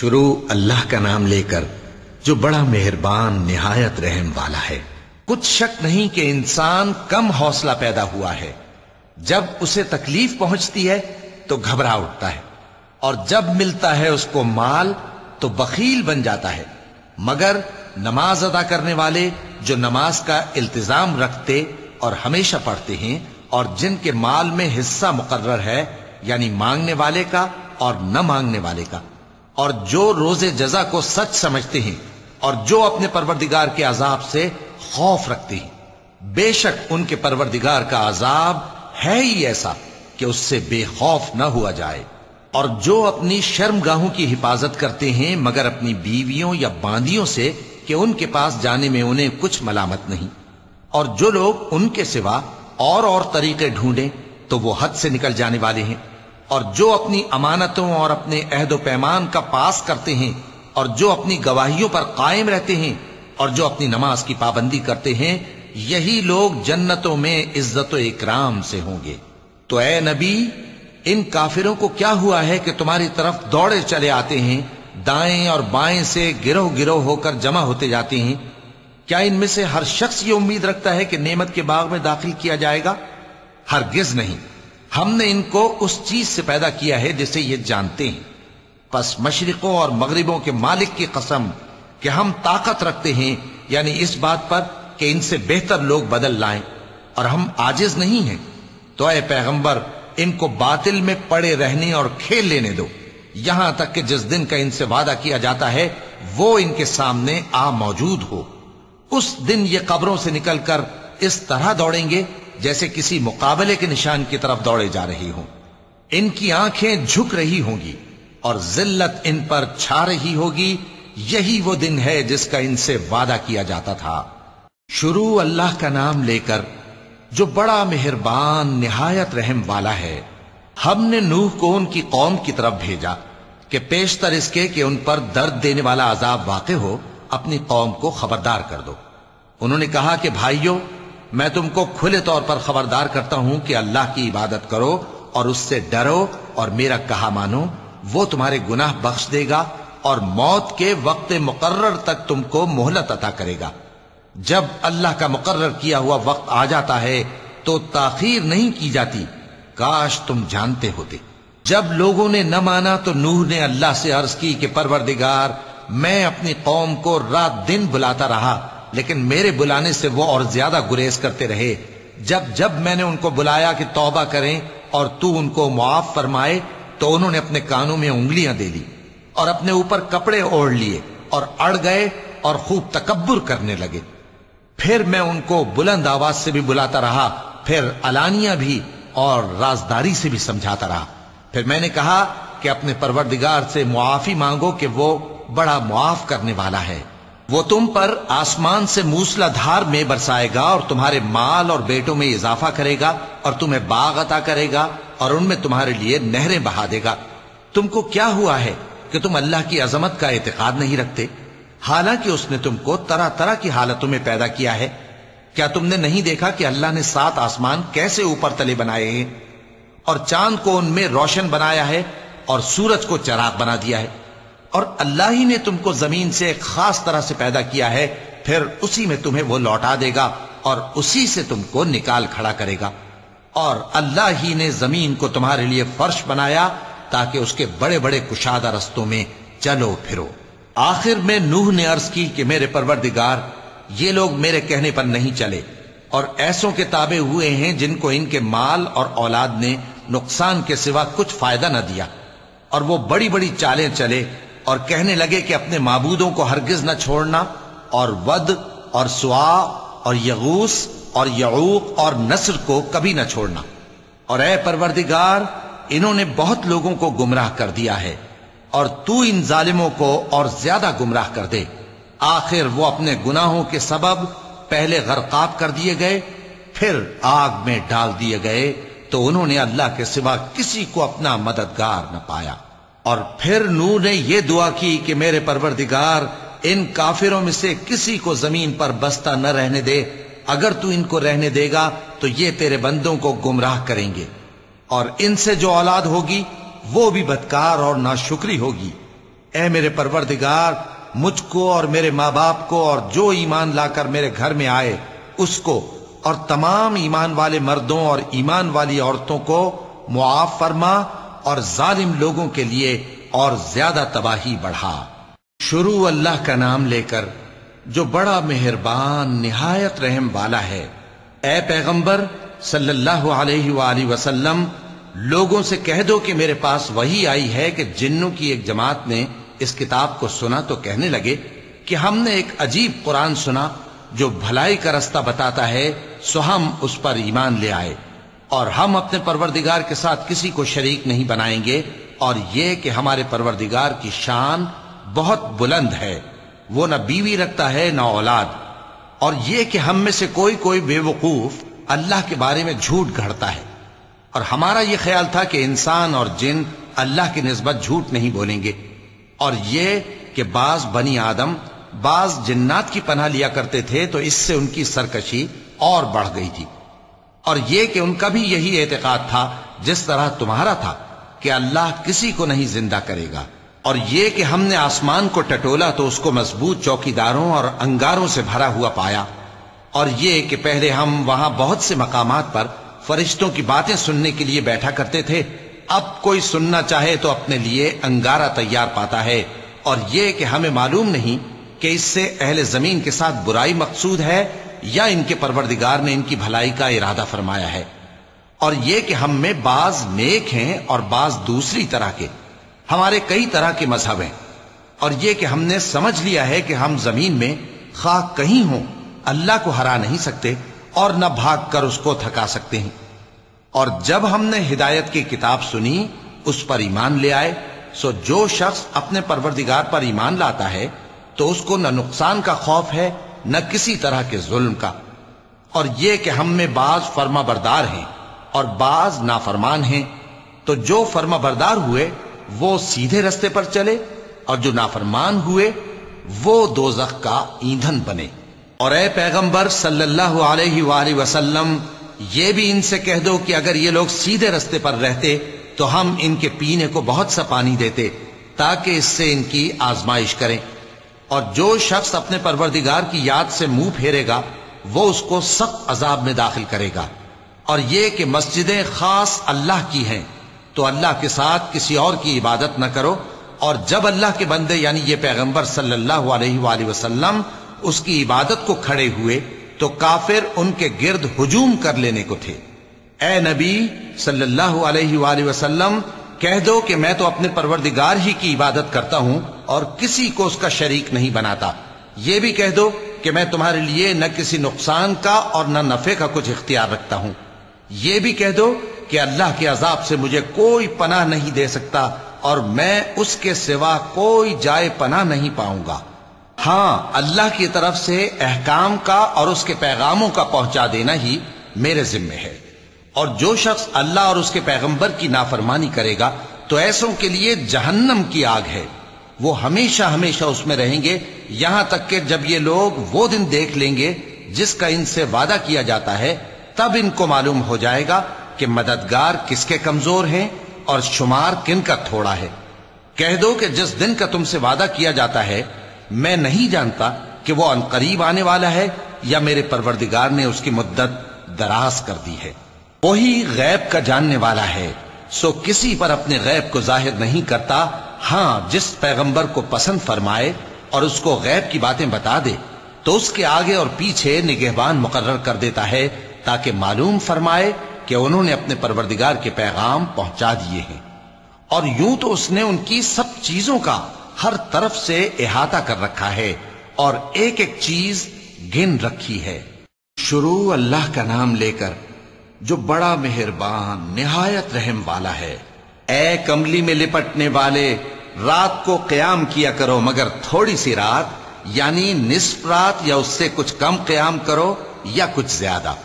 शुरू अल्लाह का नाम लेकर जो बड़ा मेहरबान, निहायत रहम वाला है। कुछ शक नहीं कि इंसान कम हौसला पैदा हुआ है। जब उसे तकलीफ़ पहुँचती है तो घबरा उठता है। और जब मिलता है उसको माल तो बखील बन जाता है। मगर नमाज़ अदा करने वाले जो नमाज़ का इल्तिजाम रखते और हमेशा पढ़ते हैं, और जिनके माल में हिस्सा मुकर्र है, यानी मांगने वाले का और न मांगने वाले का और जो रोज़े जजा को सच समझते हैं और जो अपने परवरदिगार के अजाब से खौफ रखते हैं, बेशक उनके परवरदिगार का अजाब है ही ऐसा कि उससे बेखौफ न हुआ जाए। और जो अपनी शर्मगाहों की हिफाजत करते हैं, मगर अपनी बीवियों या बांदियों से कि उनके पास जाने में उन्हें कुछ मलामत नहीं। और जो लोग उनके सिवा और और तरीके ढूंढें तो वो हद से निकल जाने वाले हैं। और जो अपनी अमानतों और अपने अहद पैमान का पास करते हैं और जो अपनी गवाहियों पर कायम रहते हैं और जो अपनी नमाज़ की पाबंदी करते हैं, यही लोग जन्नतों में इज़्ज़त इकराम से होंगे। तो ए नबी, इन काफिरों को क्या हुआ है कि तुम्हारी तरफ़ दौड़े चले आते हैं, दाएँ और बाएँ से गिरोह गिरोह होकर जमा होते जाते हैं? क्या इनमें से हर शख्स ये उम्मीद रखता है कि नेमत के बाग में दाखिल किया जाएगा? हरगिज नहीं। हमने इनको उस चीज़ से पैदा किया है जिसे ये जानते हैं। बस मशरकों और मगरबों के मालिक की कसम कि हम ताकत रखते हैं, यानी इस बात पर कि इनसे बेहतर लोग बदल लाएँ, और हम आजिज नहीं हैं। तो ए पैगंबर, इनको बातिल में पड़े रहने और खेल लेने दो। यहाँ तक कि जिस दिन का इनसे वादा किया जाता है, वो इनके सामने आ मौजूद हो। उस दिन ये कब्रों से निकलकर इस तरह दौड़ेंगे जैसे किसी मुकाबले के निशान की तरफ़ दौड़े जा रही हों। इनकी आँखें झुक रही होंगी और जिल्लत इन पर छा रही होगी। यही वो दिन है जिसका इनसे वादा किया जाता था। शुरू अल्लाह का नाम लेकर, जो बड़ा मेहरबान, निहायत रहम वाला है, हमने नूह को उनकी कौम की तरफ़ भेजा कि पेशतर इसके कि उन पर दर्द देने वाला अजाब वाक़ हो, अपनी कौम को खबरदार कर दो। उन्होंने कहा कि भाइयों मैं तुमको खुले तौर पर खबरदार करता हूँ कि अल्लाह की इबादत करो और उससे डरो और मेरा कहा मानो, वो तुम्हारे गुनाह बख्श देगा और मौत के वक्त मुकर्र तक तुमको मोहलत अता करेगा। जब अल्लाह का मुकर्र किया हुआ वक्त आ जाता है तो ताखीर नहीं की जाती। काश तुम जानते होते। जब लोगों ने न माना तो नूह ने अल्लाह से अर्ज़ की कि परवरदिगार, मैं अपनी कौम को रात दिन बुलाता रहा लेकिन मेरे बुलाने से वो और ज़्यादा गुरेज करते रहे। जब जब मैंने उनको बुलाया कि तौबा करें और तू उनको मुआफ फरमाए तो उन्होंने अपने कानों में उंगलियाँ दे ली और अपने ऊपर कपड़े ओढ़ लिए और अड़ गए और खूब तकबर करने लगे। फिर मैं उनको बुलंद आवाज़ से भी बुलाता रहा, फिर अलानिया भी और राजदारी से भी समझाता रहा। फिर मैंने कहा कि अपने परवरदिगार से मुआफी मांगो कि वो बड़ा मुआफ करने वाला है। वो तुम पर आसमान से मूसलाधार में बरसाएगा और तुम्हारे माल और बेटों में इजाफा करेगा और तुम्हें बाग अता करेगा और उनमें तुम्हारे लिए नहरें बहा देगा। तुमको क्या हुआ है कि तुम अल्लाह की अजमत का एतकाद नहीं रखते? हालाँकि उसने तुमको तरह तरह की हालतों में पैदा किया है। क्या तुमने नहीं देखा कि अल्लाह ने सात आसमान कैसे ऊपर तले बनाए हैं? और चाँद को उनमें रोशन बनाया है और सूरज को चराग बना दिया है। और अल्लाह ही ने तुमको ज़मीन से एक खास तरह से पैदा किया है, फिर उसी में तुम्हें वो लौटा देगा और उसी से तुमको निकाल खड़ा करेगा। और अल्लाह ही ने ज़मीन को तुम्हारे लिए फर्श बनाया ताकि उसके बड़े बड़े कुशादा रस्तों में चलो फिरो। आखिर में नूह ने अर्ज़ की कि मेरे परवरदिगार, ये लोग मेरे कहने पर नहीं चले और ऐसों के ताबे हुए हैं जिनको इनके माल और औलाद ने नुकसान के सिवा कुछ फ़ायदा न दिया। और वो बड़ी बड़ी चालें चले और कहने लगे कि अपने माबूदों को हरगिज न छोड़ना और वद और सुआ और यगूस और यऊक और नसर को कभी न छोड़ना। और ए परवरदिगार, इन्होंने बहुत लोगों को गुमराह कर दिया है और तू इन जालिमों को और ज़्यादा गुमराह कर दे। आखिर वो अपने गुनाहों के सबब पहले गरकाब कर दिए गए, फिर आग में डाल दिए गए तो उन्होंने अल्लाह के सिवा किसी को अपना मददगार न पाया। और फिर नू ने यह दुआ की कि मेरे परवरदिगार, इन काफिरों में से किसी को ज़मीन पर बसता न रहने दे। अगर तू इनको रहने देगा तो ये तेरे बंदों को गुमराह करेंगे। और इनसे जो औलाद होगी, वो भी बदकार और नाशुक्री होगी। ए मेरे परवरदिगार, मुझको और मेरे माँ बाप को और जो ईमान लाकर मेरे घर में आए, उसको और तमाम ईमान वाले मर्दों और ईमान वाली औरतों को मुआफ फरमा और जालिम लोगों के लिए और ज़्यादा तबाही बढ़ा। शुरू अल्लाह का नाम लेकर, जो बड़ा मेहरबान, निहायत रहम वाला है, ए पैगंबर, सल्लल्लाहु अलैहि वसल्लम, लोगों से कह दो कि मेरे पास वही आई है कि जिन्नों की एक जमात ने इस किताब को सुना तो कहने लगे कि हमने एक अजीब कुरान सुना, जो भलाई का रास्ता बताता है, सो हम उस पर ईमान ले आए। और हम अपने परवरदिगार के साथ किसी को शरीक नहीं बनाएँगे, और ये कि हमारे परवरदिगार की शान बहुत बुलंद है। वो न बीवी रखता है, न औलाद। और ये कि हम में से कोई कोई बेवकूफ़ अल्लाह के बारे में झूठ घड़ता है। और हमारा यह ख्याल था कि इंसान और जिन अल्लाह की नस्बत झूठ नहीं बोलेंगे। और ये कि बाज बनी आदम, बाज जिन्नात की पनाह लिया करते थे तो इससे उनकी सरकशी और बढ़ गई थी। और यह कि उनका भी यही एतकाद था, जिस तरह तुम्हारा था, कि अल्लाह किसी को नहीं ज़िंदा करेगा। और यह कि हमने आसमान को टटोला तो उसको मज़बूत चौकीदारों और अंगारों से भरा हुआ पाया। और यह कि पहले हम वहाँ बहुत से मकामात पर फरिश्तों की बातें सुनने के लिए बैठा करते थे, अब कोई सुनना चाहे तो अपने लिए अंगारा तैयार पाता है। और यह कि हमें मालूम नहीं कि इससे अहले ज़मीन के साथ बुराई मकसूद है या इनके परवरदिगार ने इनकी भलाई का इरादा फरमाया है। और यह कि हम में बाज नेक हैं और बाज दूसरी तरह के, हमारे कई तरह के मज़हब हैं। और यह कि हमने समझ लिया है कि हम ज़मीन में खा कहीं हो, अल्लाह को हरा नहीं सकते और न भाग कर उसको थका सकते हैं। और जब हमने हिदायत की किताब सुनी, उस पर ईमान ले आए, सो जो शख्स अपने परवरदिगार पर ईमान लाता है तो उसको न नुकसान का खौफ है न किसी तरह के जुल्म का। और यह कि हम में बाज फर्मा बरदार हैं और बाज नाफरमान हैं तो जो फर्मा बरदार हुए, वो सीधे रस्ते पर चले और जो नाफरमान हुए, वो दोजख का ईंधन बने। और ए पैगंबर सल्लल्लाहु अलैहि वसल्लम, ये भी इनसे कह दो कि अगर ये लोग सीधे रस्ते पर रहते तो हम इनके पीने को बहुत सा पानी देते, ताकि इससे इनकी आजमाइश करें। और जो शख्स अपने परवरदिगार की याद से मुँह फेरेगा, वो उसको सख्त अजाब में दाखिल करेगा। और ये कि मस्जिदें खास अल्लाह की हैं तो अल्लाह के साथ किसी और की इबादत न करो। और जब अल्लाह के बंदे, यानी ये पैगंबर सल्लल्लाहु अलैहि वसल्लम, उसकी इबादत को खड़े हुए तो काफिर उनके गिर्द हुजूम कर लेने को थे। ए नबी सल्लल्लाहु अलैहि वसल्लम, कह दो कि मैं तो अपने परवरदिगार ही की इबादत करता हूँ और किसी को उसका शरीक नहीं बनाता। यह भी कह दो कि मैं तुम्हारे लिए न किसी नुकसान का और न नफे का कुछ इख्तियार रखता हूँ। यह भी कह दो कि अल्लाह के अजाब से मुझे कोई पनाह नहीं दे सकता और मैं उसके सिवा कोई जाए पनाह नहीं पाऊँगा। हाँ, अल्लाह की तरफ़ से अहकाम का और उसके पैगामों का पहुँचा देना ही मेरे जिम्मे है। और जो शख्स अल्लाह और उसके पैगंबर की नाफरमानी करेगा तो ऐसों के लिए जहन्नम की आग है। वो हमेशा हमेशा उसमें रहेंगे। यहाँ तक कि जब ये लोग वो दिन देख लेंगे जिसका इनसे वादा किया जाता है, तब इनको मालूम हो जाएगा कि मददगार किसके कमज़ोर हैं और शुमार किन का थोड़ा है। कह दो कि जिस दिन का तुमसे वादा किया जाता है, मैं नहीं जानता कि वो अनकरीब आने वाला है या मेरे परवरदिगार ने उसकी मुद्दत दराज कर दी है। वही गैब का जानने वाला है, सो किसी पर अपने गैब को ज़ाहिर नहीं करता हाँ, जिस पैगंबर को पसंद फरमाए और उसको गैब की बातें बता दे तो उसके आगे और पीछे निगहबान मुकर्र कर देता है, ताकि मालूम फरमाए कि उन्होंने अपने परवरदिगार के पैगाम पहुँचा दिए हैं। और यूँ तो उसने उनकी सब चीज़ों का हर तरफ़ से इहाता कर रखा है और एक एक चीज़ गिन रखी है। शुरू अल्लाह का नाम लेकर जो बड़ा मेहरबान, निहायत रहम वाला है। ए कमली में लिपटने वाले, रात को क्याम किया करो, मगर थोड़ी सी रात, यानी निस्फ रात, या उससे कुछ कम क्याम करो, या कुछ ज़्यादा।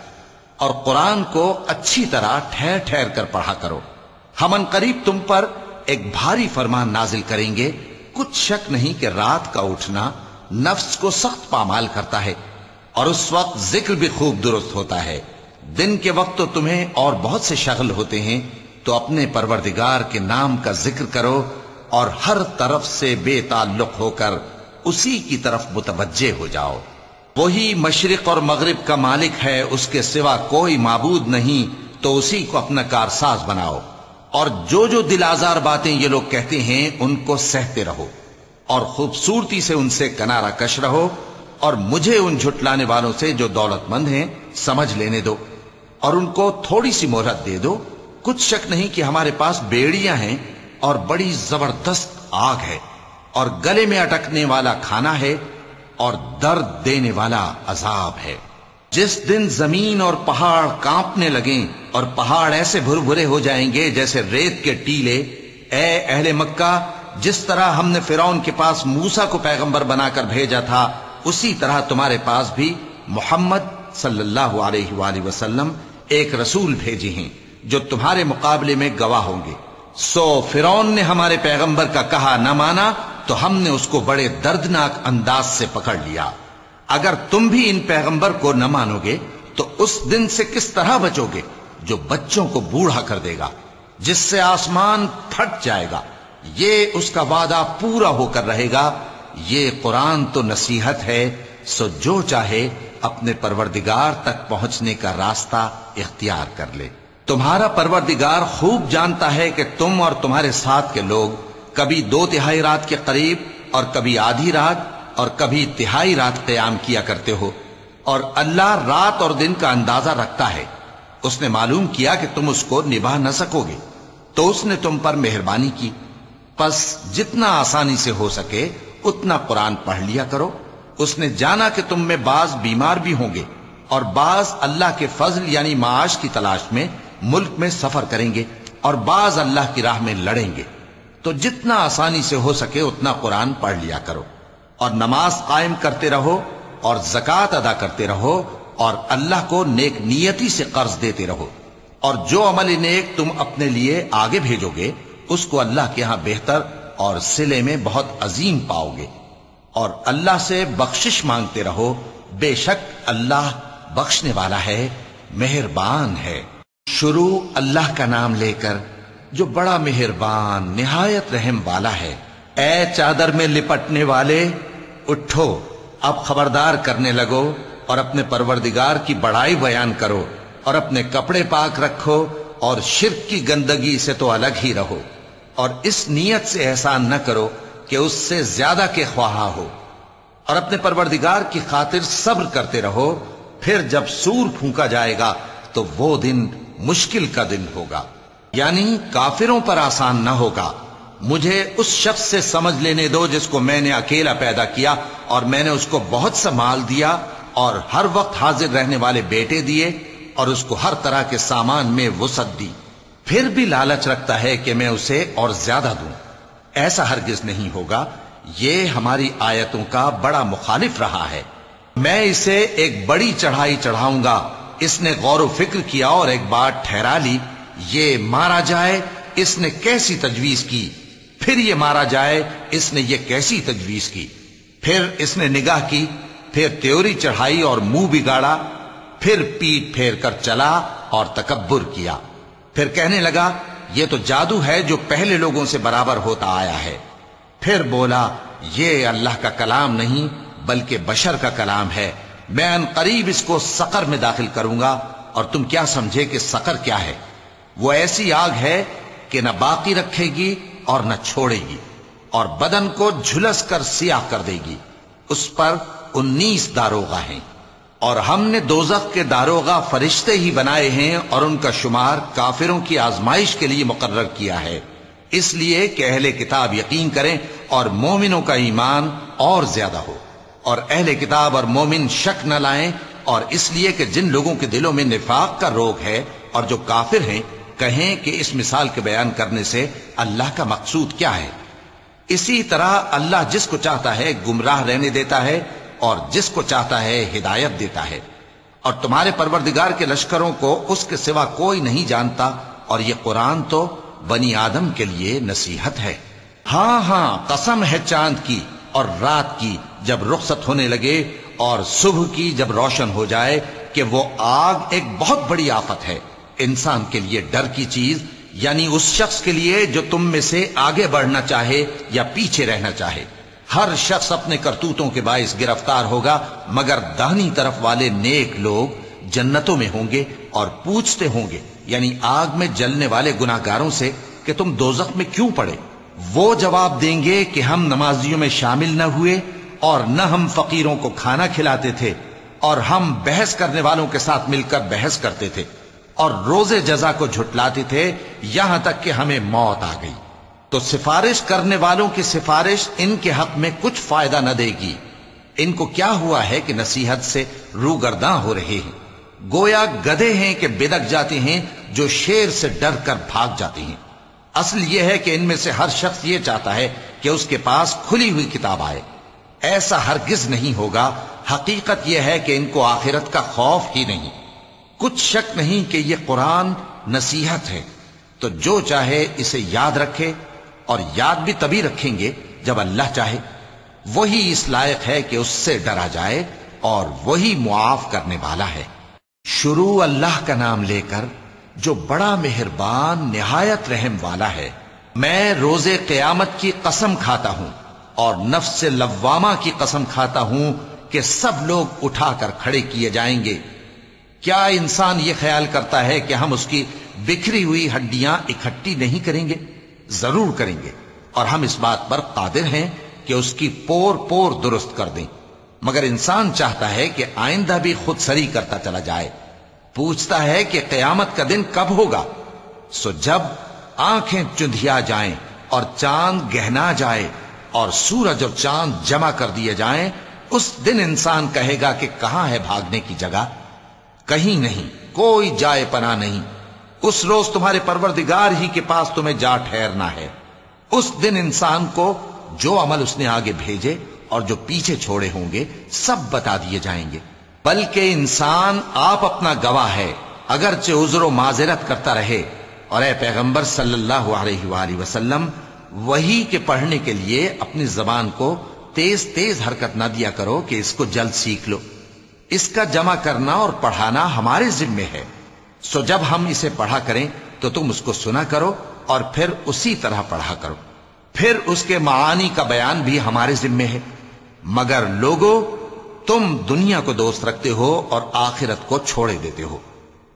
और कुरान को अच्छी तरह ठहर ठहर कर पढ़ा करो। हमन करीब तुम पर एक भारी फरमान नाजिल करेंगे। कुछ शक नहीं कि रात का उठना नफ्स को सख्त पामाल करता है, और उस वक्त ज़िक्र भी खूब दुरुस्त होता है। दिन के वक्त तो तुम्हें और बहुत से शगल होते हैं तो अपने परवरदिगार के नाम का ज़िक्र करो और हर तरफ़ से बेताल्लुक होकर उसी की तरफ़ मुतवजे हो जाओ। वही मशरक और मगरब का मालिक है, उसके सिवा कोई मबूद नहीं तो उसी को अपना कारसाज बनाओ। और जो जो दिल आजार बातें ये लोग कहते हैं, उनको सहते रहो और खूबसूरती से उनसे कनारा कश रहो और मुझे उन झुटलाने वालों से जो दौलतमंद हैं, समझ लेने दो और उनको थोड़ी सी मोहरत दे दो। कुछ शक नहीं कि हमारे पास बेड़ियाँ हैं और बड़ी ज़बरदस्त आग है और गले में अटकने वाला खाना है और दर्द देने वाला अजाब है। जिस दिन ज़मीन और पहाड़ कांपने लगे और पहाड़ ऐसे भुरभुरे हो जाएँगे जैसे रेत के टीले ए अहले मक्का, जिस तरह हमने फिरौन के पास मूसा को पैगंबर बनाकर भेजा था, उसी तरह तुम्हारे पास भी मोहम्मद सल्लल्लाहु अलैहि वसल्लम एक रसूल भेजे हैं। जो तुम्हारे मुकाबले में गवाह होंगे। सो फिरौन ने हमारे पैगंबर का कहा न माना तो हमने उसको बड़े दर्दनाक अंदाज से पकड़ लिया। अगर तुम भी इन पैगंबर को न मानोगे तो उस दिन से किस तरह बचोगे, जो बच्चों को बूढ़ा कर देगा, जिससे आसमान फट जाएगा। ये उसका वादा पूरा होकर रहेगा। ये कुरान तो नसीहत है, सो जो चाहे, अपने परवरदिगार तक पहुँचने का रास्ता इख्तियार कर ले। तुम्हारा परवरदिगार खूब जानता है कि तुम और तुम्हारे साथ के लोग कभी दो तिहाई रात के करीब और कभी आधी रात और कभी तिहाई रात क्याम किया करते हो। और अल्लाह रात और दिन का अंदाज़ा रखता है। उसने मालूम किया कि तुम उसको निभा न सकोगे। तो उसने तुम पर मेहरबानी की। बस जितना आसानी से हो सके उतना कुरान पढ़ लिया करो। उसने जाना कि तुम में बाज बीमार भी होंगे। और बाज अल्लाह के फजल यानी माश की तलाश में मुल्क में सफ़र करेंगे और बाज अल्लाह की राह में लड़ेंगे। तो जितना आसानी से हो सके उतना कुरान पढ़ लिया करो और नमाज़ कायम करते रहो और जक़ात अदा करते रहो और अल्लाह को नेक नियति से कर्ज देते रहो। और जो अमल नेक तुम अपने लिए आगे भेजोगे, उसको अल्लाह के यहाँ बेहतर और सिले में बहुत अजीम पाओगे। और अल्लाह से बख्शिश मांगते रहो, बेशक अल्लाह बख्शने वाला है, मेहरबान है। शुरू अल्लाह का नाम लेकर जो बड़ा मेहरबान, निहायत रहम वाला है ए चादर में लिपटने वाले, उठो, अब खबरदार करने लगो और अपने परवरदिगार की बड़ाई बयान करो और अपने कपड़े पाक रखो और शिरक की गंदगी से तो अलग ही रहो और इस नीयत से एहसान न करो कि उससे ज़्यादा के ख्वाहा हो और अपने परवरदिगार की खातिर सब्र करते रहो, फिर जब सूर फूका जाएगा तो वो दिन मुश्किल का दिन होगा। यानी काफिरों पर आसान न होगा। मुझे उस शख्स से समझ लेने दो जिसको मैंने अकेला पैदा किया और मैंने उसको बहुत सा माल दिया और हर वक्त हाजिर रहने वाले बेटे दिए और उसको हर तरह के सामान में वसत दी। फिर भी लालच रखता है कि मैं उसे और ज़्यादा दूँ। ऐसा हरगिज नहीं होगा। ये हमारी आयतों का बड़ा मुखालिफ रहा है। मैं इसे एक बड़ी चढ़ाई चढ़ाऊँगा। इसने गौर फ़िक्र किया और एक बात ठहरा ली, ये मारा जाए, इसने कैसी तजवीज की? फिर ये मारा जाए, इसने ये कैसी तजवीज की? फिर इसने निगाह की, फिर त्योरी चढ़ाई और मुँह बिगाड़ा, फिर पीठ फेर कर चला और तकबर किया। फिर कहने लगा, ये तो जादू है जो पहले लोगों से बराबर होता आया है। फिर बोला, ये अल्लाह का कलाम नहीं, बल्कि बशर का कलाम है। मैं अन करीब इसको सकर में दाखिल करूँगा, और तुम क्या समझे कि सकर क्या है? वो ऐसी आग है कि न बाकी रखेगी और न छोड़ेगी, और बदन को झुलस कर सियाह कर देगी। उस पर उन्नीस दारोगा हैं, और हमने दोजख के दारोगा फरिश्ते ही बनाए हैं, और उनका शुमार काफिरों की आजमाइश के लिए मुकर्र किया है। इसलिए कि अहले किताब यकीन करें, और मोमिनों का ईमान और ज़्यादा हो। और अहले किताब और मोमिन शक न लाएँ, और इसलिए कि जिन लोगों के दिलों में निफाक का रोग है और जो काफिर हैं, कहें कि इस मिसाल के बयान करने से अल्लाह का मकसूद क्या है? इसी तरह अल्लाह जिसको चाहता है गुमराह रहने देता है और जिसको चाहता है हिदायत देता है। और तुम्हारे परवरदिगार के लश्करों को उसके सिवा कोई नहीं जानता, और ये कुरान तो बनी आदम के लिए नसीहत है। हाँ हाँ कसम है चाँद की और रात की जब रुखसत होने लगे और सुबह की जब रोशन हो जाए कि वो आग एक बहुत बड़ी आफत है। इंसान के लिए डर की चीज़, यानी उस शख्स के लिए जो तुम में से आगे बढ़ना चाहे या पीछे रहना चाहे। हर शख्स अपने करतूतों के बायस गिरफ़्तार होगा, मगर दाहनी तरफ़ वाले नेक लोग जन्नतों में होंगे और पूछते होंगे, यानी आग में जलने वाले गुनाहगारों से कि तुम दोजख में क्यों पड़े? वो जवाब देंगे कि हम नमाजियों में शामिल न हुए और न हम फकीरों को खाना खिलाते थे, और हम बहस करने वालों के साथ मिलकर बहस करते थे, और रोज़े जजा को झुटलाते थे, यहाँ तक कि हमें मौत आ गई। तो सिफारिश करने वालों की सिफारिश इनके हक में कुछ फ़ायदा न देगी। इनको क्या हुआ है कि नसीहत से रूगरदा हो रहे हैं। गोया गधे हैं कि बिदक जाते हैं, जो शेर से डर कर भाग जाते हैं। असल यह है कि इनमें से हर शख्स यह चाहता है कि उसके पास खुली हुई किताब आए। ऐसा हरगिज नहीं होगा। हकीकत यह है कि इनको आखिरत का खौफ ही नहीं। कुछ शक नहीं कि यह कुरान नसीहत है। तो जो चाहे इसे याद रखे और याद भी तभी रखेंगे जब अल्लाह चाहे। वही इस लायक है कि उससे डरा जाए और वही मुआफ करने वाला है। शुरू अल्लाह का नाम लेकर जो बड़ा मेहरबान, निहायत रहम वाला है, मैं रोज़े कयामत की कसम खाता हूँ। और नफ्स लवामा की कसम खाता हूँ कि सब लोग उठाकर खड़े किए जाएँगे। क्या इंसान ये ख्याल करता है कि हम उसकी बिखरी हुई हड्डियाँ इकट्ठी नहीं करेंगे? ज़रूर करेंगे। और हम इस बात पर कादिर हैं कि उसकी पोर पोर दुरुस्त कर दें। मगर इंसान चाहता है कि आइंदा भी खुद सरी करता चला जाए। पूछता है कि कयामत का दिन कब होगा? सो जब आँखें चुंधिया जाएँ और चाँद गहना जाए और सूरज और चाँद जमा कर दिए जाएँ, उस दिन इंसान कहेगा कि कहाँ है भागने की जगह? कहीं नहीं, कोई जाए पना नहीं। उस रोज तुम्हारे परवरदिगार ही के पास तुम्हें जा ठहरना है। उस दिन इंसान को जो अमल उसने आगे भेजे और जो पीछे छोड़े होंगे, सब बता दिए जाएँगे। बल्कि इंसान आप अपना गवाह है, अगरचे उजरो माजरत करता रहे। और ए पैगंबर सल्लल्लाहु अलैहि वसल्लम वही के पढ़ने के लिए अपनी जबान को तेज तेज हरकत ना दिया करो कि इसको जल्द सीख लो। इसका जमा करना और पढ़ाना हमारे जिम्मे है। सो जब हम इसे पढ़ा करें तो तुम उसको सुना करो और फिर उसी तरह पढ़ा करो। फिर उसके मानी का बयान भी हमारे जिम्मे है। मगर लोगो, तुम दुनिया को दोस्त रखते हो और आखिरत को छोड़े देते हो।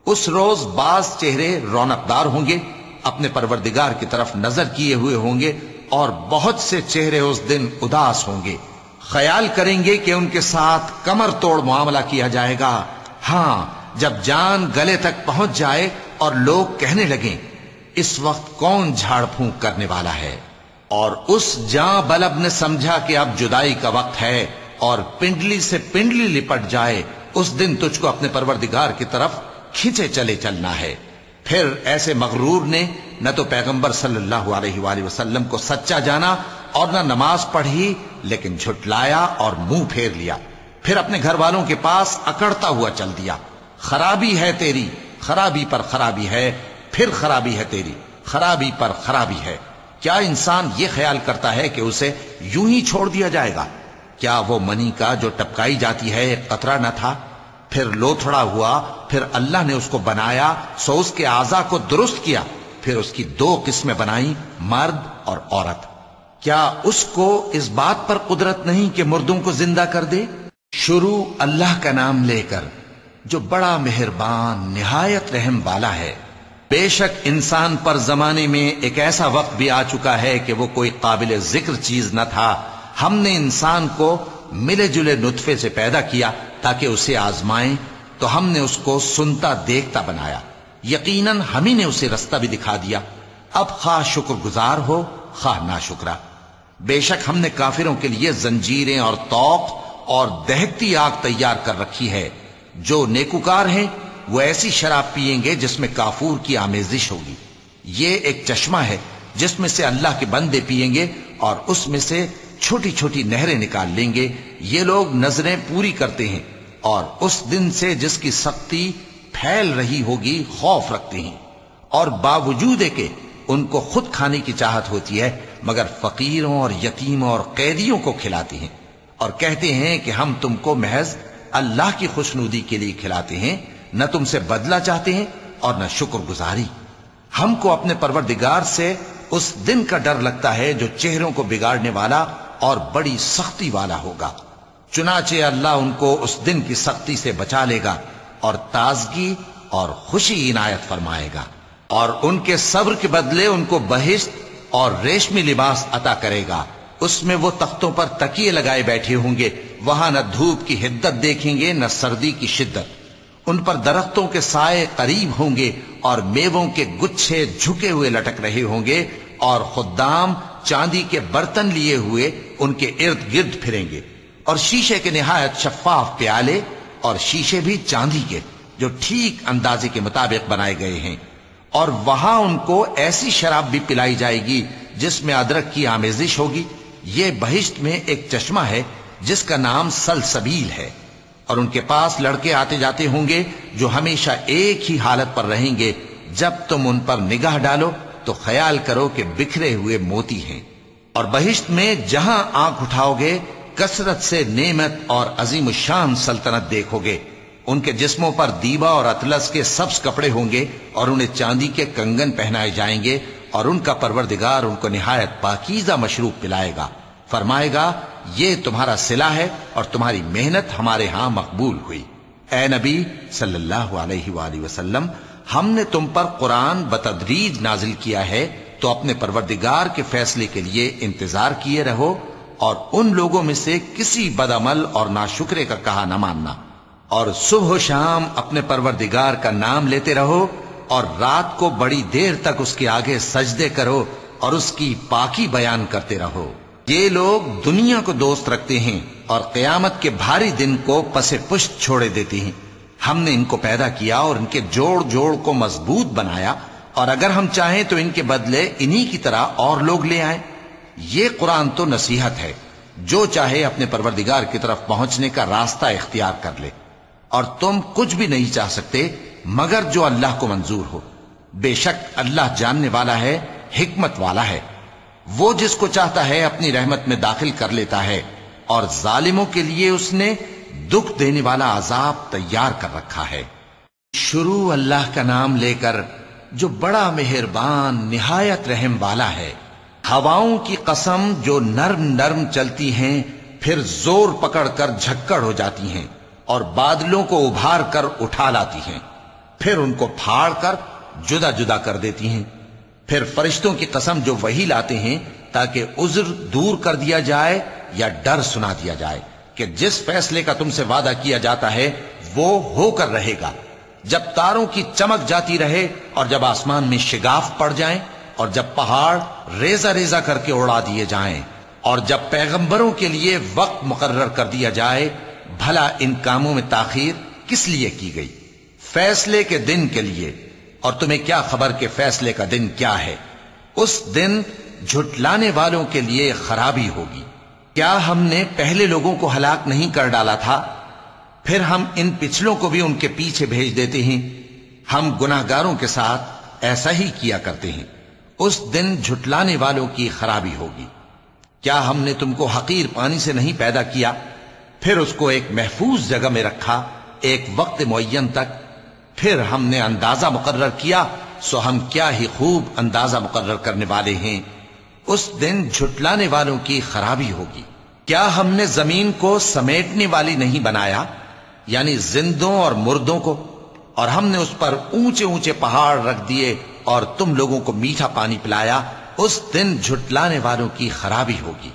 उस रोज बाज चेहरे रौनकदार होंगे अपने परवरदिगार की तरफ़ नज़र किए हुए होंगे और बहुत से चेहरे उस दिन उदास होंगे। ख्याल करेंगे कि उनके साथ कमर तोड़ मामला किया जाएगा। हाँ, जब जान गले तक पहुँच जाए और लोग कहने लगे, इस वक्त कौन झाड़ फूंक करने वाला है? और उस जां बलब ने समझा कि अब जुदाई का वक्त है और पिंडली से पिंडली लिपट जाए, उस दिन तुझको अपने परवरदिगार की तरफ़ खींचे चले चलना है। फिर ऐसे मगरूर ने न तो पैगंबर सल्लल्लाहु अलैहि वसल्लम को सच्चा जाना और न नमाज़ पढ़ी, लेकिन झुटलाया और मुँह फेर लिया। फिर अपने घर वालों के पास अकड़ता हुआ चल दिया। खराबी है तेरी, खराबी पर खराबी है, फिर खराबी है तेरी, खराबी पर खराबी है। क्या इंसान ये ख्याल करता है कि उसे यूँ ही छोड़ दिया जाएगा? क्या वो मनी का जो टपकाई जाती है कतरा न था? फिर लोथड़ा हुआ, फिर अल्लाह ने उसको बनाया, सो उसके आजा को दुरुस्त किया, फिर उसकी दो किस्में बनाई, मर्द और औरत। क्या उसको इस बात पर कुदरत नहीं कि मुर्दों को ज़िंदा कर दे? शुरू अल्लाह का नाम लेकर, जो बड़ा मेहरबान, निहायत रहम वाला है, बेशक इंसान पर जमाने में एक ऐसा वक्त भी आ चुका है कि वो कोई काबिल ज़िक्र चीज़ न था। हमने इंसान को मिले जुले नुतफे से पैदा किया ताकि उसे आजमाएँ तो हमने उसको सुनता देखता बनाया। यकीनन हम ही ने उसे रास्ता भी दिखा दिया। अब खा शुक्रगुजार हो खा ना शुक्रा बेशक हमने काफिरों के लिए जंजीरें और तौक और दहकती आग तैयार कर रखी है। जो नेकुकार हैं, वो ऐसी शराब पियेंगे जिसमें काफूर की आमेजिश होगी। ये एक चश्मा है, जिसमें से अल्लाह के बंदे पियेंगे और उसमें से छोटी छोटी नहरें निकाल लेंगे। ये लोग नज़रें पूरी करते हैं और उस दिन से जिसकी सख्ती फैल रही होगी, खौफ रखते हैं। और बावजूद के उनको खुद खाने की चाहत होती है, मगर फकीरों और यतीमों और कैदियों को खिलाते हैं और कहते हैं कि हम तुमको महज अल्लाह की खुशनुदी के लिए खिलाते हैं, न तुमसे बदला चाहते हैं और न शुक्रगुजारी। हमको अपने परवरदिगार से उस दिन का डर लगता है जो चेहरों को बिगाड़ने वाला और बड़ी सख्ती वाला होगा। चुनाचे अल्लाह उनको उस दिन की सख्ती से बचा लेगा और ताजगी और खुशी इनायत फरमाएगा। और उनके सब्र के बदले उनको बहिश्त और रेशमी लिबास अता करेगा। उसमें वो तख्तों पर तकिए लगाए बैठे होंगे। वहाँ न धूप की हिद्दत देखेंगे, न सर्दी की शिद्दत। उन पर दरख्तों के साय करीब होंगे और मेवों के गुच्छे झुके हुए लटक रहे होंगे और खुदाम चांदी के बर्तन लिए हुए उनके इर्द गिर्द फिरेंगे और शीशे के निहायत शफाफ प्याले और शीशे भी चांदी के, जो ठीक अंदाजे के मुताबिक बनाए गए हैं। और वहाँ उनको ऐसी शराब भी पिलाई जाएगी जिसमें अदरक की आमेजिश होगी। ये बहिश्त में एक चश्मा है, जिसका नाम सलसबील है। और उनके पास लड़के आते जाते होंगे, जो हमेशा एक ही हालत पर रहेंगे, जब तुम उन पर निगाह डालो तो ख्याल करो कि बिखरे हुए मोती हैं। और बहिश्त में जहाँ आँख उठाओगे, कसरत से नेमत और अजीम शान सल्तनत देखोगे। उनके जिस्मों पर दीवा और अतलस के सब्स कपड़े होंगे और उन्हें चांदी के कंगन पहनाए जाएँगे और उनका परवरदिगार उनको निहायत पाकिजा मशरूब पिलाएगा। फरमाएगा, ये तुम्हारा सिला है और तुम्हारी मेहनत हमारे यहाँ मकबूल हुई। ए नबी सल्लल्लाहु अलैहि वसल्लम हमने तुम पर कुरान बतदरीज नाजिल किया है तो अपने परवरदिगार के फैसले के लिए इंतज़ार किए रहो और उन लोगों में से किसी बदअमल और नाशुक्रे का कहा न मानना। और सुबह शाम अपने परवरदिगार का नाम लेते रहो और रात को बड़ी देर तक उसके आगे सजदे करो और उसकी पाकी बयान करते रहो। ये लोग दुनिया को दोस्त रखते हैं और कयामत के भारी दिन को पसे पुष्ट छोड़े देते हैं। हमने इनको पैदा किया और इनके जोड़ जोड़ को मज़बूत बनाया और अगर हम चाहें तो इनके बदले इन्हीं की तरह और लोग ले आए। ये कुरान तो नसीहत है। जो चाहे अपने परवरदिगार की तरफ़ पहुँचने का रास्ता इख्तियार कर ले। और तुम कुछ भी नहीं चाह सकते, मगर जो अल्लाह को मंजूर हो। बेशक अल्लाह जानने वाला है, हिकमत वाला है। वो जिसको चाहता है अपनी रहमत में दाखिल कर लेता है और जालिमों के लिए उसने दुख देने वाला अजाब तैयार कर रखा है। शुरू अल्लाह का नाम लेकर जो बड़ा मेहरबान, निहायत रहम वाला है। हवाओं की कसम जो नर्म नर्म चलती हैं, फिर ज़ोर पकड़कर झक्कड़ हो जाती हैं और बादलों को उभार कर उठा लाती हैं। फिर उनको फाड़ कर जुदा जुदा कर देती हैं। फिर फरिश्तों की कसम जो वही लाते हैं ताकि उज्र दूर कर दिया जाए या डर सुना दिया जाए। कि जिस फैसले का तुमसे वादा किया जाता है, वो होकर रहेगा। जब तारों की चमक जाती रहे और जब आसमान में शिगाफ पड़ जाए और जब पहाड़ रेजा रेजा करके उड़ा दिए जाएँ और जब पैगंबरों के लिए वक्त मुकर्र कर दिया जाए, भला इन कामों में ताखीर किस लिए की गई? फैसले के दिन के लिए। और तुम्हें क्या खबर के फैसले का दिन क्या है? उस दिन झुटलाने वालों के लिए खराबी होगी। क्या हमने पहले लोगों को हलाक नहीं कर डाला था? फिर हम इन पिछलों को भी उनके पीछे भेज देते हैं। हम गुनाहगारों के साथ ऐसा ही किया करते हैं। उस दिन झुटलाने वालों की खराबी होगी। क्या हमने तुमको हकीर पानी से नहीं पैदा किया? फिर उसको एक महफूज जगह में रखा, एक वक्त मुयन तक। फिर हमने अंदाज़ा मुकर्र किया, सो हम क्या ही खूब अंदाज़ा मुकर्र करने वाले हैं। उस दिन झुटलाने वालों की खराबी होगी। क्या हमने ज़मीन को समेटने वाली नहीं बनाया? यानी जिंदों और मुर्दों को। और हमने उस पर ऊँचे ऊँचे पहाड़ रख दिए और तुम लोगों को मीठा पानी पिलाया। उस दिन झुटलाने वालों की खराबी होगी।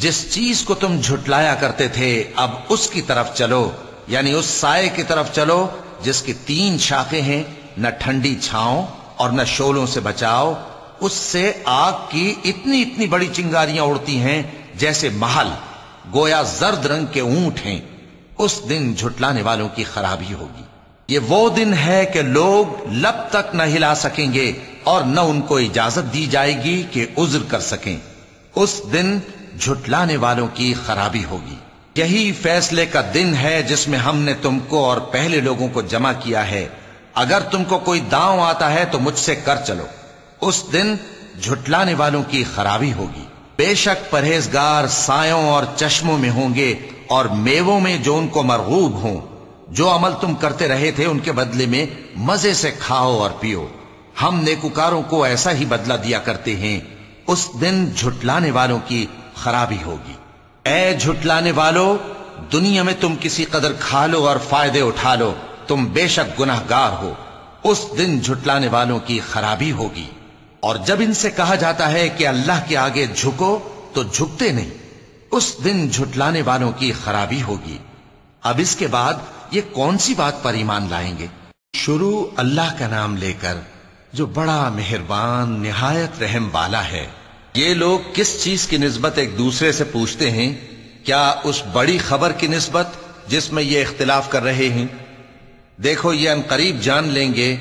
जिस चीज़ को तुम झुटलाया करते थे, अब उसकी तरफ़ चलो। यानी उस साय की तरफ़ चलो, जिसकी तीन शाखें हैं, न ठंडी छाओ और न शोलों से बचाओ। उससे आग की इतनी इतनी बड़ी चिंगारियाँ उड़ती हैं, जैसे महल। गोया जर्द रंग के ऊँट हैं, उस दिन झुटलाने वालों की खराबी होगी। ये वो दिन है कि लोग लब तक न हिला सकेंगे और न उनको इजाज़त दी जाएगी कि उज्र कर सकें। उस दिन झुटलाने वालों की खराबी होगी। यही फैसले का दिन है जिसमें हमने तुमको और पहले लोगों को जमा किया है। अगर तुमको कोई दांव आता है तो मुझसे कर चलो। उस दिन झुटलाने वालों की खराबी होगी। बेशक परहेजगार सायों और चश्मों में होंगे और मेवों में जो उनको मरगूब हों, जो अमल तुम करते रहे थे उनके बदले में मज़े से खाओ और पियो। हम नेकुकारों को ऐसा ही बदला दिया करते हैं, उस दिन झुटलाने वालों की खराबी होगी। ए झुटलाने वालों, दुनिया में तुम किसी कदर खा लो और फ़ायदे उठा लो, तुम बेशक गुनाहगार हो, उस दिन झुटलाने वालों की खराबी होगी। और जब इनसे कहा जाता है कि अल्लाह के आगे झुको तो झुकते नहीं। उस दिन झुटलाने वालों की खराबी होगी। अब इसके बाद ये कौन सी बात पर ईमान लाएँगे? शुरू अल्लाह का नाम लेकर, जो बड़ा मेहरबान, निहायत रहम वाला है। ये लोग किस चीज़ की नस्बत एक दूसरे से पूछते हैं? क्या उस बड़ी खबर की नस्बत, जिसमें ये इख्तिलाफ कर रहे हैं? देखो, ये अनकरीब जान लेंगे।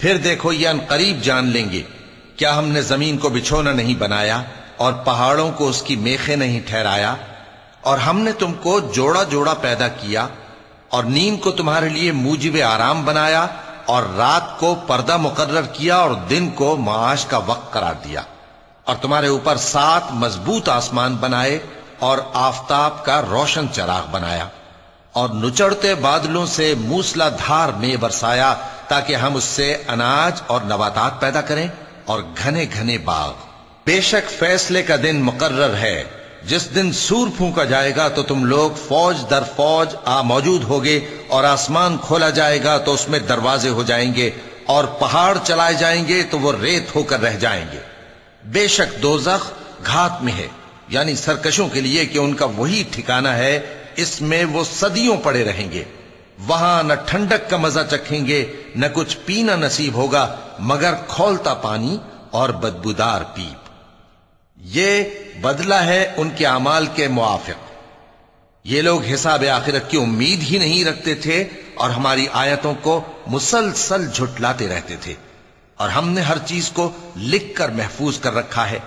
फिर देखो, ये अनकरीब जान लेंगे। क्या हमने ज़मीन को बिछोना नहीं बनाया और पहाड़ों को उसकी मेखे नहीं ठहराया? और हमने तुमको जोड़ा जोड़ा पैदा किया और नींद को तुम्हारे लिए मूजिब आराम बनाया और रात को पर्दा मुकर्र किया और दिन को माश का वक्त करार दिया। और तुम्हारे ऊपर सात मज़बूत आसमान बनाए और आफताब का रोशन चराग बनाया। और नुचड़ते बादलों से मूसलाधार में बरसाया ताकि हम उससे अनाज और नबातात पैदा करें। और घने घने बाग। बेशक फैसले का दिन मुकर्र है। जिस दिन सूर फूका जाएगा तो तुम लोग फौज दर फौज आ मौजूद होगे और आसमान खोला जाएगा तो उसमें दरवाजे हो जाएँगे और पहाड़ चलाए जाएँगे तो वो रेत होकर रह जाएँगे। बेशक दोजख घात में है, यानी सरकशों के लिए कि उनका वही ठिकाना है, इसमें वो सदियों पड़े रहेंगे। वहाँ न ठंडक का मज़ा चखेंगे, न कुछ पीना नसीब होगा, मगर खोलता पानी और बदबूदार पीप। ये बदला है उनके अमाल के मुआफिक। ये लोग हिसाब आखिरत की उम्मीद ही नहीं रखते थे और हमारी आयतों को मुसलसल झुटलाते रहते थे। और हमने हर चीज़ को लिख कर महफूज कर रखा है।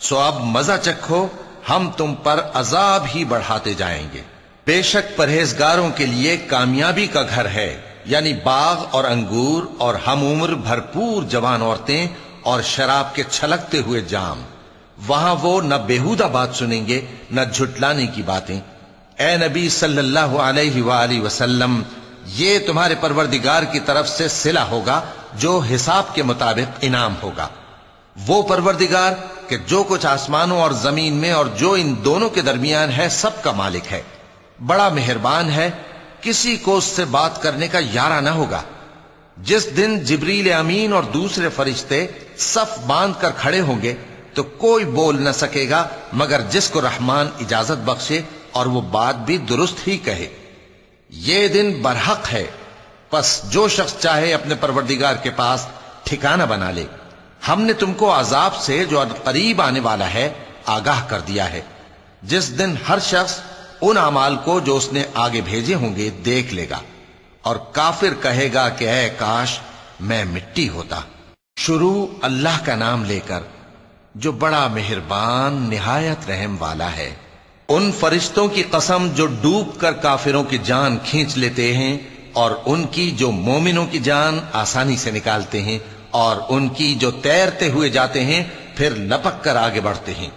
सो अब मज़ा चखो, हम तुम पर अजाब ही बढ़ाते जाएँगे। बेशक परहेजगारों के लिए कामयाबी का घर है, यानी बाग और अंगूर और हम उम्र भरपूर जवान औरतें और शराब के छलकते हुए जाम। वहाँ वो न बेहुदा बात सुनेंगे, न झुटलाने की बातें। ए नबी सल्लल्लाहु अलैहि वसल्लम, ये तुम्हारे परवरदिगार की तरफ़ से सिला होगा, जो हिसाब के मुताबिक इनाम होगा। वो परवरदिगार कि जो कुछ आसमानों और ज़मीन में और जो इन दोनों के दरमियान है सबका मालिक है। बड़ा मेहरबान है, किसी को उससे बात करने का यारा ना होगा। जिस दिन जिब्रील अमीन और दूसरे फरिश्ते सफ बाँध कर खड़े होंगे तो कोई बोल न सकेगा, मगर जिसको रहमान इजाज़त बख्शे और वो बात भी दुरुस्त ही कहे। ये दिन बरहक है। बस जो शख्स चाहे अपने परवरदिगार के पास ठिकाना बना ले। हमने तुमको आजाब से जो करीब आने वाला है, आगाह कर दिया है। जिस दिन हर शख्स उन अमाल को जो उसने आगे भेजे होंगे देख लेगा और काफिर कहेगा कि, ऐ काश मैं मिट्टी होता। शुरू अल्लाह का नाम लेकर, जो बड़ा मेहरबान, निहायत रहम वाला है, उन फरिश्तों की कसम जो डूब कर काफिरों की जान खींच लेते हैं और उनकी जो मोमिनों की जान आसानी से निकालते हैं और उनकी जो तैरते हुए जाते हैं, फिर लपक कर आगे बढ़ते हैं।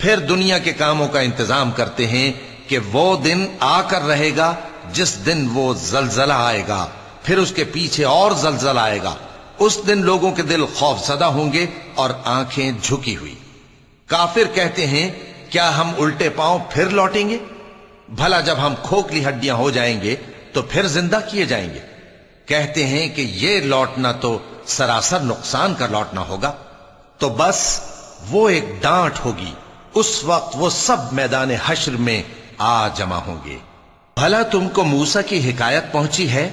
फिर दुनिया के कामों का इंतज़ाम करते हैं कि वो दिन आकर रहेगा, जिस दिन वो जलजला आएगा, फिर उसके पीछे और जलजला आएगा। उस दिन लोगों के दिल खौफजदा होंगे और आँखें झुकी हुई। काफिर कहते हैं, क्या हम उल्टे पाँव फिर लौटेंगे? भला जब हम खोखली हड्डियाँ हो जाएँगे तो फिर ज़िंदा किए जाएँगे? कहते हैं कि यह लौटना तो सरासर नुकसान का लौटना होगा। तो बस वो एक डांट होगी। उस वक्त वो सब मैदान हश्र में आ जमा होंगे। भला तुमको मूसा की हिकायत पहुँची है?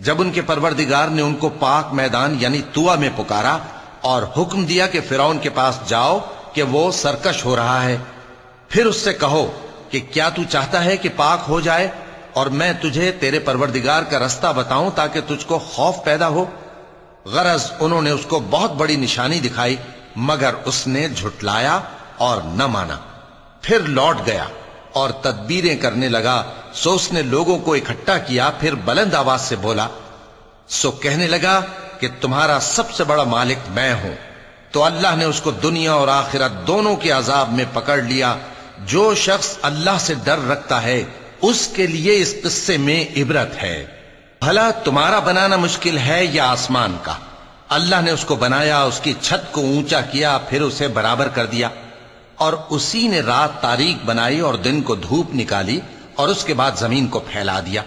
जब उनके परवरदिगार ने उनको पाक मैदान यानी तुआ में पुकारा और हुक्म दिया कि फिरौन के पास जाओ कि वो सरकश हो रहा है, फिर उससे कहो कि क्या तू चाहता है कि पाक हो जाए और मैं तुझे तेरे परवरदिगार का रास्ता बताऊँ ताकि तुझको खौफ पैदा हो? गरज उन्होंने उसको बहुत बड़ी निशानी दिखाई, मगर उसने झुटलाया और न माना। फिर लौट गया। और तदबीरें करने लगा, सो उसने लोगों को इकट्ठा किया, फिर बुलंद आवाज़ से बोला, सो कहने लगा कि तुम्हारा सबसे बड़ा मालिक मैं हूँ। तो अल्लाह ने उसको दुनिया और आखिरत दोनों के अजाब में पकड़ लिया। जो शख्स अल्लाह से डर रखता है, उसके लिए इस किस्से में इबरत है। भला तुम्हारा बनाना मुश्किल है या आसमान का? अल्लाह ने उसको बनाया, उसकी छत को ऊँचा किया, फिर उसे बराबर कर दिया। और उसी ने रात तारीख बनाई और दिन को धूप निकाली और उसके बाद ज़मीन को फैला दिया।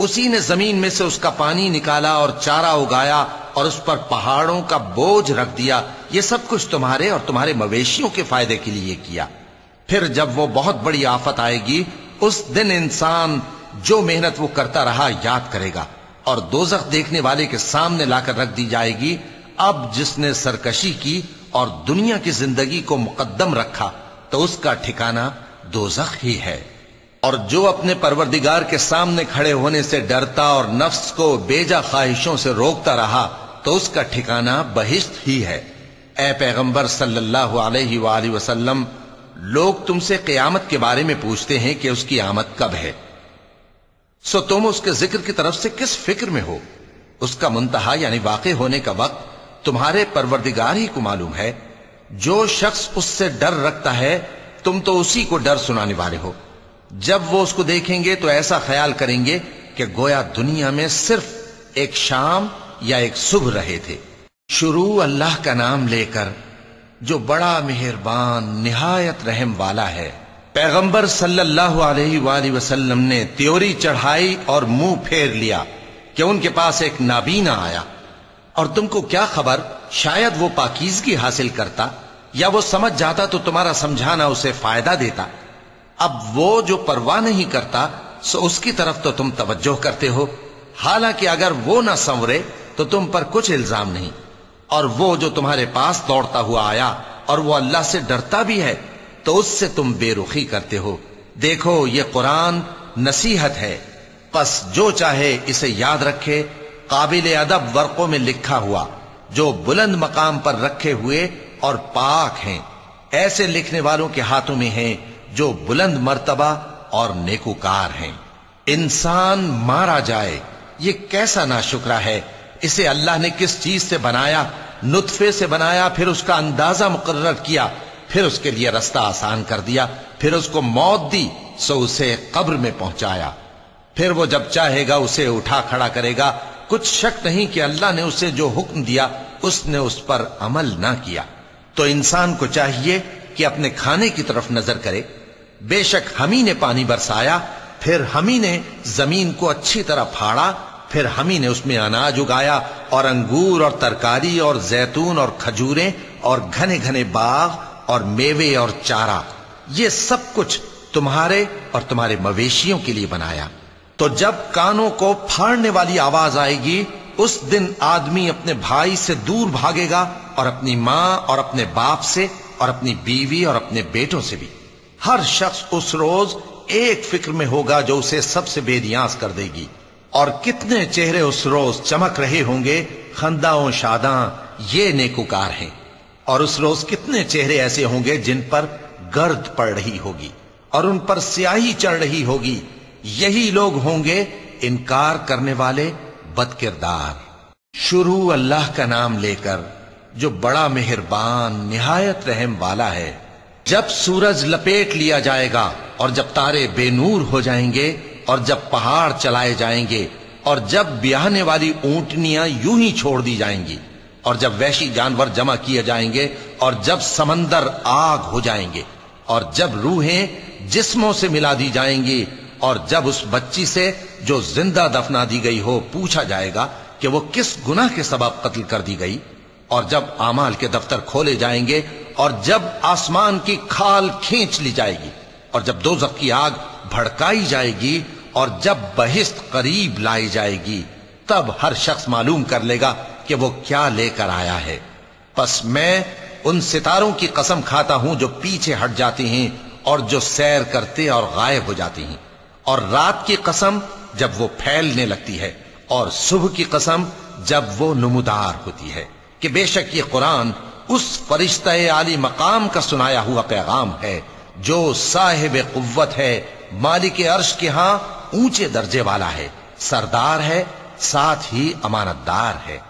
उसी ने ज़मीन में से उसका पानी निकाला और चारा उगाया और उस पर पहाड़ों का बोझ रख दिया। ये सब कुछ तुम्हारे और तुम्हारे मवेशियों के फ़ायदे के लिए किया। फिर जब वो बहुत बड़ी आफत आएगी, उस दिन इंसान जो मेहनत वो करता रहा याद करेगा और दोजख देखने वाले के सामने लाकर रख दी जाएगी। अब जिसने सरकशी की और दुनिया की ज़िंदगी को मुकद्दम रखा तो उसका ठिकाना दोजख ही है। और जो अपने परवरदिगार के सामने खड़े होने से डरता और नफ्स को बेजा ख्वाहिशों से रोकता रहा तो उसका ठिकाना बहिश्त ही है। ए पैगंबर सल्लल्लाहु अलैहि वसल्लम, लोग तुमसे क्यामत के बारे में पूछते हैं कि उसकी आमद कब है। सो तुम उसके ज़िक्र की तरफ़ से किस फ़िक्र में हो? उसका मुंतहा यानी वाक़ होने का वक्त तुम्हारे परवरदिगार ही को मालूम है। जो शख्स उससे डर रखता है, तुम तो उसी को डर सुनाने वाले हो। जब वो उसको देखेंगे तो ऐसा ख्याल करेंगे कि गोया दुनिया में सिर्फ़ एक शाम या एक सुबह रहे थे। शुरू अल्लाह का नाम लेकर, जो बड़ा मेहरबान, निहायत रहम वाला है, पैगंबर सल्लल्लाहु अलैहि वसल्लम ने त्योरी चढ़ाई और मुँह फेर लिया कि उनके पास एक नाबीना आया। और तुमको क्या खबर? शायद वो पाकिजगी हासिल करता, या वो समझ जाता तो तुम्हारा समझाना उसे फ़ायदा देता। अब वो जो परवाह नहीं करता, सो उसकी तरफ़ तो तुम तवज्जो करते हो। हालाँकि अगर वो ना संवरे तो तुम पर कुछ इल्ज़ाम नहीं। और वो जो तुम्हारे पास दौड़ता हुआ आया, और वो अल्लाह से डरता भी है तो उससे तुम बेरुखी करते हो। देखो, ये कुरान नसीहत है। बस जो चाहे इसे याद रखे काबिल अदब वर्कों में लिखा हुआ, जो बुलंद मकाम पर रखे हुए और पाक हैं। ऐसे लिखने वालों के हाथों में हैं, जो बुलंद मर्तबा और नेकुकार हैं। इंसान मारा जाए, ये कैसा नाशुक्रा है? इसे अल्लाह ने किस चीज़ से बनाया? नुतफे से बनाया, फिर उसका अंदाज़ा मुकर्र किया, फिर उसके लिए रास्ता आसान कर दिया, फिर उसको मौत दी, सो उसे कब्र में पहुँचाया। फिर वो जब चाहेगा, उसे उठा खड़ा करेगा कुछ शक नहीं कि अल्लाह ने उसे जो हुक्म दिया, उसने उस पर अमल ना किया। तो इंसान को चाहिए कि अपने खाने की तरफ़ नज़र करे। बेशक हम ही ने पानी बरसाया, फिर हम ही ने ज़मीन को अच्छी तरह फाड़ा, फिर हम ही ने उसमें अनाज उगाया और अंगूर और तरकारी और जैतून और खजूरें और घने घने बाग और मेवे और चारा। ये सब कुछ तुम्हारे और तुम्हारे मवेशियों के लिए बनाया। तो जब कानों को फाड़ने वाली आवाज़ आएगी, उस दिन आदमी अपने भाई से दूर भागेगा और अपनी माँ और अपने बाप से और अपनी बीवी और अपने बेटों से भी। हर शख्स उस रोज एक फ़िक्र में होगा जो उसे सबसे बेदियास कर देगी। और कितने चेहरे उस रोज चमक रहे होंगे, खंदाओं शादा, ये नेकुकार हैं। और उस रोज कितने चेहरे ऐसे होंगे जिन पर गर्द पड़ रही होगी और उन पर स्याही चढ़ रही होगी। यही लोग होंगे इनकार करने वाले बदकिरदार। शुरू अल्लाह का नाम लेकर जो बड़ा मेहरबान, निहायत रहम वाला है, जब सूरज लपेट लिया जाएगा और जब तारे बेनूर हो जाएँगे और जब पहाड़ चलाए जाएँगे और जब ब्याहने वाली ऊंटनियाँ यूँ ही छोड़ दी जाएँगी और जब वैशी जानवर जमा किए जाएँगे और जब समंदर आग हो जाएँगे और जब रूहें जिस्मों से मिला दी जाएँगी और जब उस बच्ची से जो ज़िंदा दफना दी गई हो, पूछा जाएगा कि वो किस गुनाह के सबब कत्ल कर दी गई। और जब आमाल के दफ्तर खोले जाएँगे और जब आसमान की खाल खींच ली जाएगी और जब दो की आग भड़काई जाएगी और जब बहिस्त करीब लाई जाएगी, तब हर शख्स मालूम कर लेगा कि वो क्या लेकर आया है। बस मैं उन सितारों की कसम खाता हूँ जो पीछे हट जाती हैं और जो सैर करते और गायब हो जाती हैं। और रात की कसम जब वो फैलने लगती है और सुबह की कसम जब वो नमदार होती है कि बेशक ये कुरान उस फरिश्ते आली मकाम का सुनाया हुआ पैगाम है जो साहेब कुत है, मालिक अर्श के यहाँ ऊँचे दर्जे वाला है, सरदार है, साथ ही अमानतदार है।